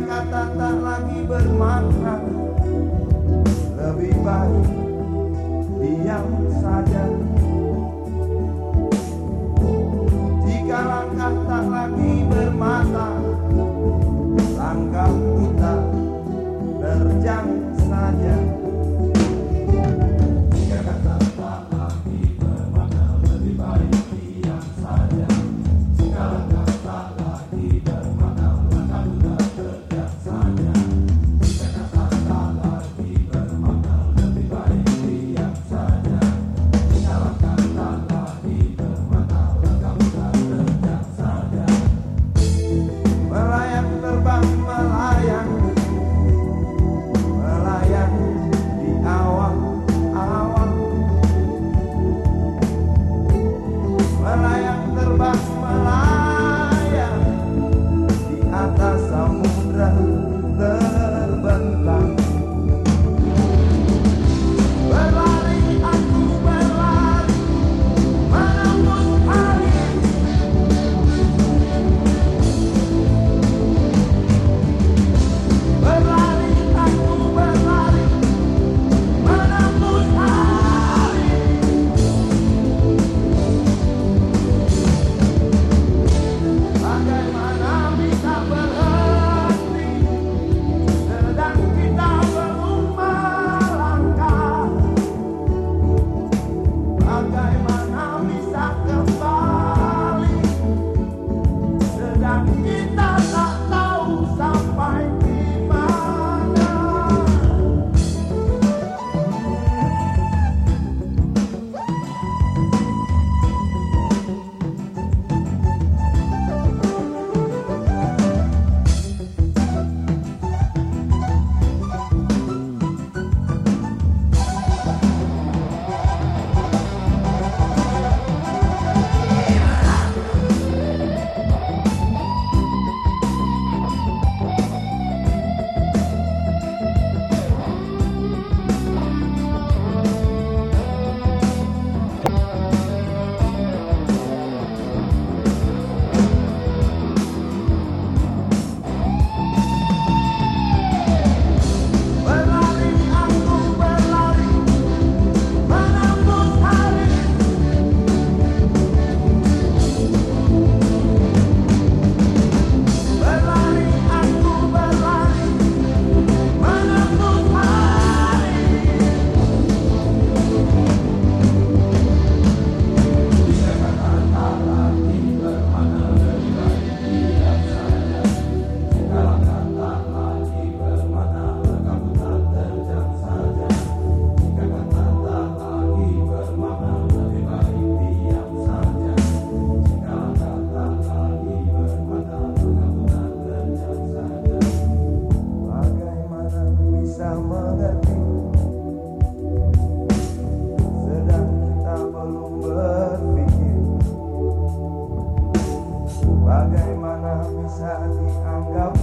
kata tak lagi bermakna. Lebih baik diam saja. around Bagaimana bisa dianggap